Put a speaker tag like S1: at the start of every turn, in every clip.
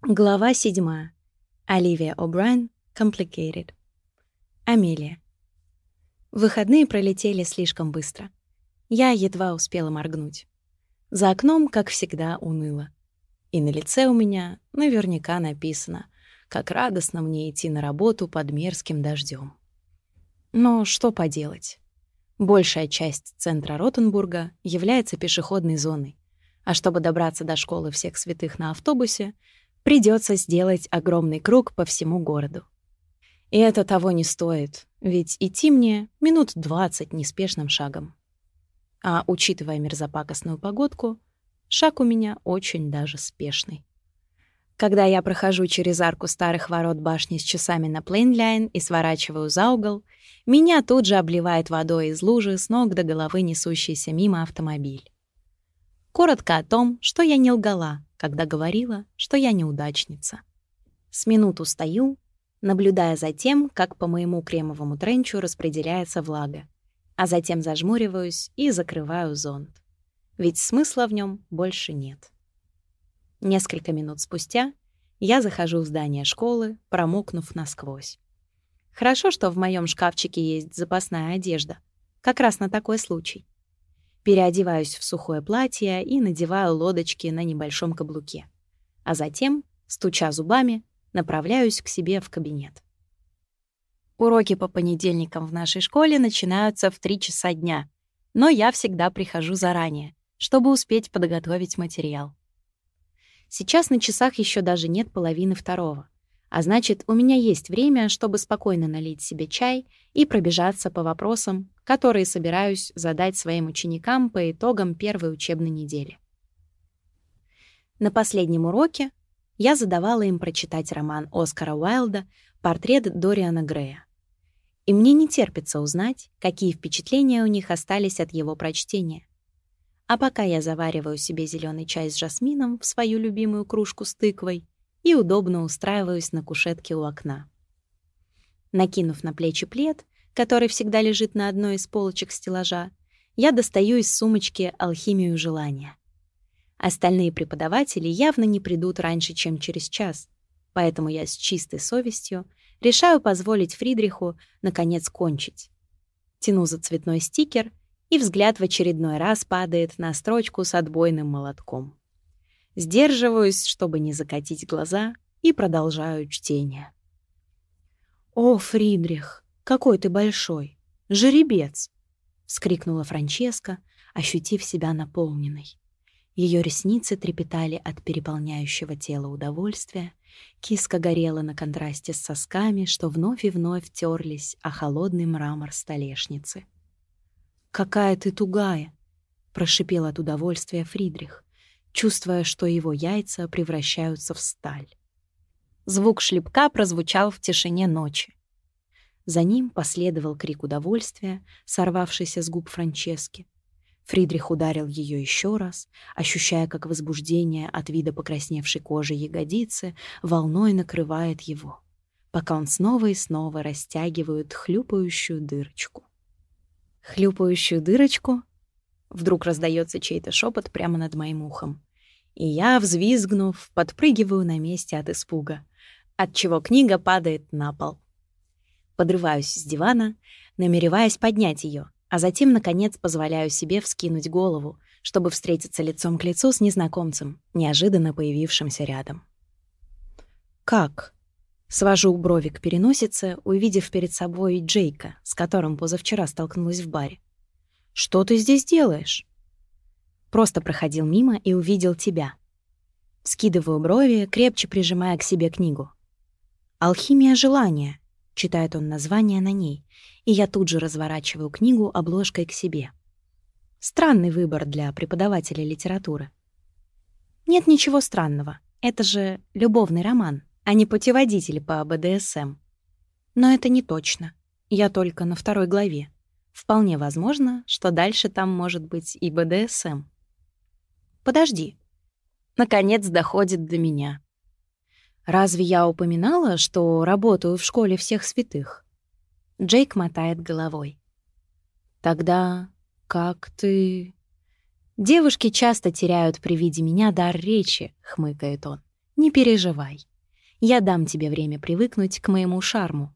S1: Глава 7. Оливия О'Брайен. Complicated. Амелия. Выходные пролетели слишком быстро. Я едва успела моргнуть. За окном, как всегда, уныло. И на лице у меня наверняка написано, как радостно мне идти на работу под мерзким дождем. Но что поделать? Большая часть центра Ротенбурга является пешеходной зоной, а чтобы добраться до школы всех святых на автобусе — Придется сделать огромный круг по всему городу. И это того не стоит, ведь идти мне минут двадцать неспешным шагом. А учитывая мерзопакостную погодку, шаг у меня очень даже спешный. Когда я прохожу через арку старых ворот башни с часами на Плейнляйн и сворачиваю за угол, меня тут же обливает водой из лужи с ног до головы несущийся мимо автомобиль. Коротко о том, что я не лгала, когда говорила, что я неудачница. С минуту стою, наблюдая за тем, как по моему кремовому тренчу распределяется влага, а затем зажмуриваюсь и закрываю зонт. Ведь смысла в нем больше нет. Несколько минут спустя я захожу в здание школы, промокнув насквозь. Хорошо, что в моем шкафчике есть запасная одежда. Как раз на такой случай. Переодеваюсь в сухое платье и надеваю лодочки на небольшом каблуке. А затем, стуча зубами, направляюсь к себе в кабинет. Уроки по понедельникам в нашей школе начинаются в 3 часа дня, но я всегда прихожу заранее, чтобы успеть подготовить материал. Сейчас на часах еще даже нет половины второго. А значит, у меня есть время, чтобы спокойно налить себе чай и пробежаться по вопросам, которые собираюсь задать своим ученикам по итогам первой учебной недели. На последнем уроке я задавала им прочитать роман Оскара Уайлда «Портрет Дориана Грея». И мне не терпится узнать, какие впечатления у них остались от его прочтения. А пока я завариваю себе зеленый чай с жасмином в свою любимую кружку с тыквой, и удобно устраиваюсь на кушетке у окна. Накинув на плечи плед, который всегда лежит на одной из полочек стеллажа, я достаю из сумочки алхимию желания. Остальные преподаватели явно не придут раньше, чем через час, поэтому я с чистой совестью решаю позволить Фридриху наконец кончить. Тяну за цветной стикер, и взгляд в очередной раз падает на строчку с отбойным молотком. Сдерживаюсь, чтобы не закатить глаза, и продолжаю чтение. «О, Фридрих, какой ты большой! Жеребец!» — вскрикнула Франческа, ощутив себя наполненной. Ее ресницы трепетали от переполняющего тела удовольствия, киска горела на контрасте с сосками, что вновь и вновь терлись о холодный мрамор столешницы. «Какая ты тугая!» — прошипел от удовольствия Фридрих чувствуя, что его яйца превращаются в сталь. Звук шлепка прозвучал в тишине ночи. За ним последовал крик удовольствия, сорвавшийся с губ Франчески. Фридрих ударил ее еще раз, ощущая, как возбуждение от вида покрасневшей кожи ягодицы волной накрывает его, пока он снова и снова растягивает хлюпающую дырочку. Хлюпающую дырочку Вдруг раздается чей-то шепот прямо над моим ухом. И я, взвизгнув, подпрыгиваю на месте от испуга, отчего книга падает на пол. Подрываюсь с дивана, намереваясь поднять ее, а затем, наконец, позволяю себе вскинуть голову, чтобы встретиться лицом к лицу с незнакомцем, неожиданно появившимся рядом. «Как?» Свожу брови к переносице, увидев перед собой Джейка, с которым позавчера столкнулась в баре. Что ты здесь делаешь?» Просто проходил мимо и увидел тебя. Скидываю брови, крепче прижимая к себе книгу. «Алхимия желания», — читает он название на ней, и я тут же разворачиваю книгу обложкой к себе. Странный выбор для преподавателя литературы. Нет ничего странного. Это же любовный роман, а не путеводитель по БДСМ. Но это не точно. Я только на второй главе. Вполне возможно, что дальше там может быть и БДСМ. Подожди. Наконец доходит до меня. Разве я упоминала, что работаю в школе всех святых? Джейк мотает головой. Тогда как ты... Девушки часто теряют при виде меня дар речи, хмыкает он. Не переживай. Я дам тебе время привыкнуть к моему шарму.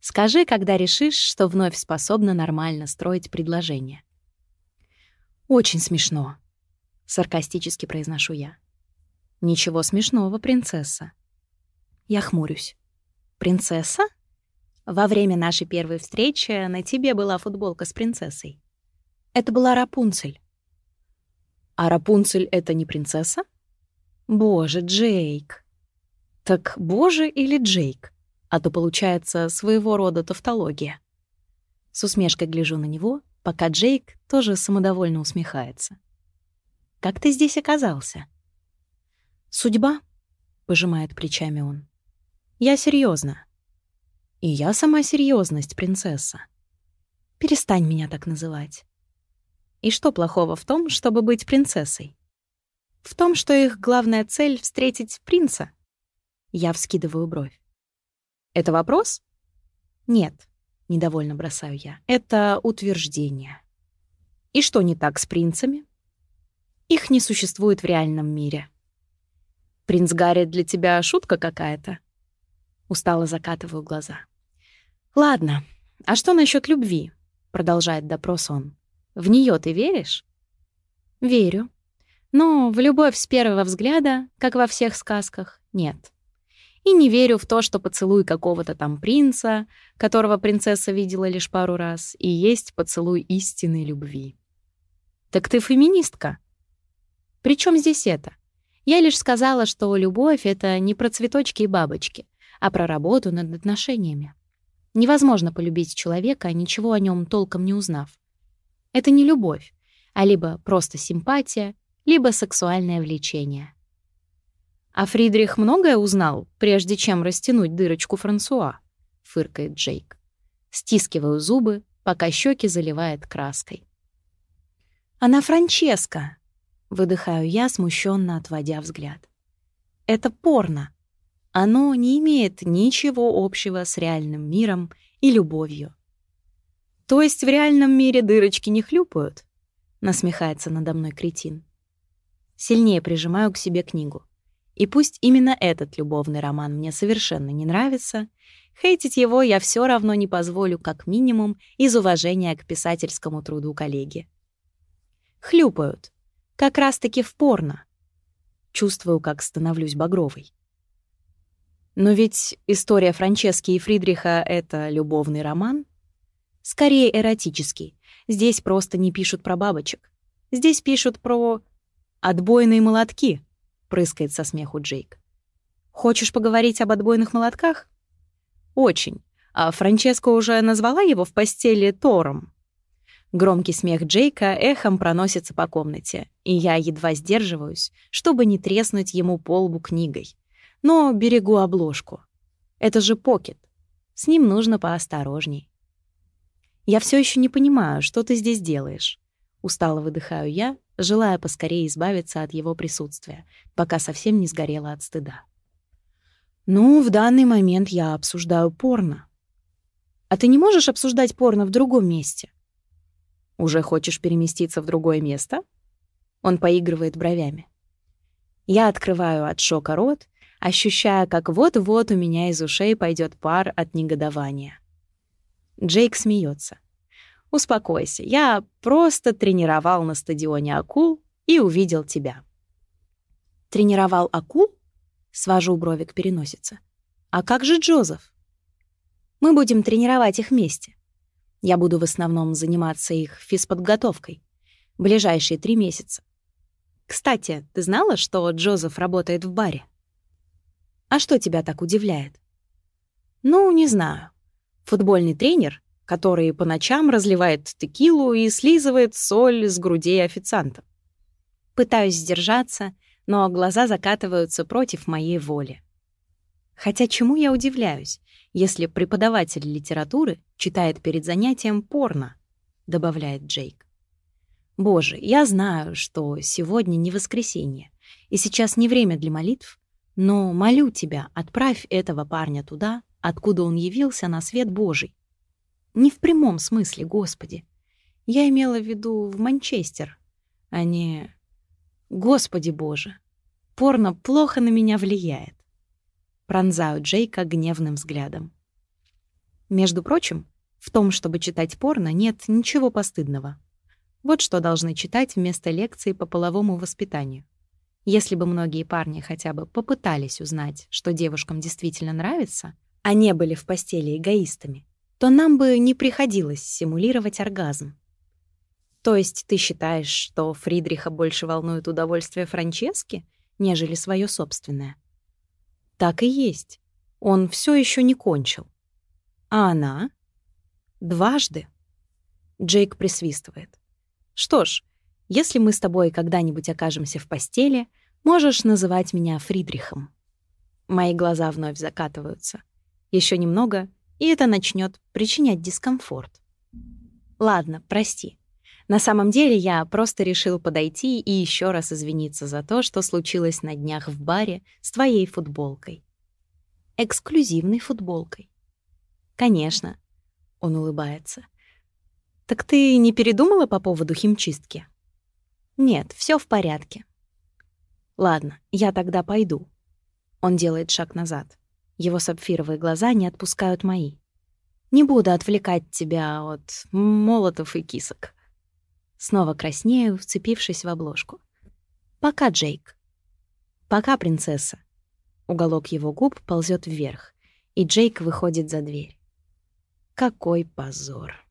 S1: Скажи, когда решишь, что вновь способна нормально строить предложение. Очень смешно, саркастически произношу я. Ничего смешного, принцесса. Я хмурюсь. Принцесса? Во время нашей первой встречи на тебе была футболка с принцессой. Это была Рапунцель. А Рапунцель — это не принцесса? Боже, Джейк. Так боже или Джейк? А то получается своего рода тавтология. С усмешкой гляжу на него, пока Джейк тоже самодовольно усмехается. «Как ты здесь оказался?» «Судьба», — пожимает плечами он. «Я серьезно. И я сама серьезность, принцесса. Перестань меня так называть. И что плохого в том, чтобы быть принцессой? В том, что их главная цель — встретить принца? Я вскидываю бровь. Это вопрос? Нет, недовольно бросаю я. Это утверждение. И что не так с принцами? Их не существует в реальном мире. Принц Гарри для тебя шутка какая-то? Устало закатываю глаза. Ладно, а что насчет любви? Продолжает допрос он. В нее ты веришь? Верю. Но в любовь с первого взгляда, как во всех сказках, нет. И не верю в то, что поцелуй какого-то там принца, которого принцесса видела лишь пару раз, и есть поцелуй истинной любви. Так ты феминистка? Причем здесь это? Я лишь сказала, что любовь — это не про цветочки и бабочки, а про работу над отношениями. Невозможно полюбить человека, ничего о нем толком не узнав. Это не любовь, а либо просто симпатия, либо сексуальное влечение. «А Фридрих многое узнал, прежде чем растянуть дырочку Франсуа?» — фыркает Джейк. Стискиваю зубы, пока щеки заливает краской. «Она Франческа!» — выдыхаю я, смущенно отводя взгляд. «Это порно. Оно не имеет ничего общего с реальным миром и любовью. То есть в реальном мире дырочки не хлюпают? Насмехается надо мной кретин. Сильнее прижимаю к себе книгу. И пусть именно этот любовный роман мне совершенно не нравится, хейтить его я все равно не позволю как минимум из уважения к писательскому труду коллеги. Хлюпают. Как раз-таки в порно. Чувствую, как становлюсь багровой. Но ведь история Франчески и Фридриха — это любовный роман — Скорее эротический. Здесь просто не пишут про бабочек. Здесь пишут про отбойные молотки, прыскает со смеху Джейк. Хочешь поговорить об отбойных молотках? Очень. А Франческа уже назвала его в постели Тором. Громкий смех Джейка эхом проносится по комнате, и я едва сдерживаюсь, чтобы не треснуть ему по лбу книгой. Но берегу обложку. Это же покет. С ним нужно поосторожней. «Я все еще не понимаю, что ты здесь делаешь?» Устало выдыхаю я, желая поскорее избавиться от его присутствия, пока совсем не сгорела от стыда. «Ну, в данный момент я обсуждаю порно». «А ты не можешь обсуждать порно в другом месте?» «Уже хочешь переместиться в другое место?» Он поигрывает бровями. Я открываю от шока рот, ощущая, как вот-вот у меня из ушей пойдет пар от негодования. Джейк смеется. «Успокойся, я просто тренировал на стадионе акул и увидел тебя». «Тренировал акул?» — свожу брови к переносице. «А как же Джозеф?» «Мы будем тренировать их вместе. Я буду в основном заниматься их физподготовкой. Ближайшие три месяца. Кстати, ты знала, что Джозеф работает в баре?» «А что тебя так удивляет?» «Ну, не знаю. Футбольный тренер, который по ночам разливает текилу и слизывает соль с грудей официантов. Пытаюсь сдержаться, но глаза закатываются против моей воли. Хотя чему я удивляюсь, если преподаватель литературы читает перед занятием порно, добавляет Джейк. Боже, я знаю, что сегодня не воскресенье, и сейчас не время для молитв, но молю тебя, отправь этого парня туда, откуда он явился на свет Божий. Не в прямом смысле, Господи. Я имела в виду в Манчестер, а не... Господи Боже. порно плохо на меня влияет. Пронзаю Джейка гневным взглядом. Между прочим, в том, чтобы читать порно, нет ничего постыдного. Вот что должны читать вместо лекции по половому воспитанию. Если бы многие парни хотя бы попытались узнать, что девушкам действительно нравится, а не были в постели эгоистами, то нам бы не приходилось симулировать оргазм. То есть ты считаешь, что Фридриха больше волнует удовольствие Франчески, нежели свое собственное? Так и есть. Он все еще не кончил. А она? Дважды. Джейк присвистывает. Что ж, если мы с тобой когда-нибудь окажемся в постели, можешь называть меня Фридрихом. Мои глаза вновь закатываются. Еще немного, и это начнет причинять дискомфорт. Ладно, прости. На самом деле я просто решил подойти и еще раз извиниться за то, что случилось на днях в баре с твоей футболкой. Эксклюзивной футболкой. Конечно, он улыбается. «Так ты не передумала по поводу химчистки?» «Нет, все в порядке». «Ладно, я тогда пойду». Он делает шаг назад. Его сапфировые глаза не отпускают мои. «Не буду отвлекать тебя от молотов и кисок». Снова краснею, вцепившись в обложку. «Пока, Джейк». «Пока, принцесса». Уголок его губ ползет вверх, и Джейк выходит за дверь. Какой позор.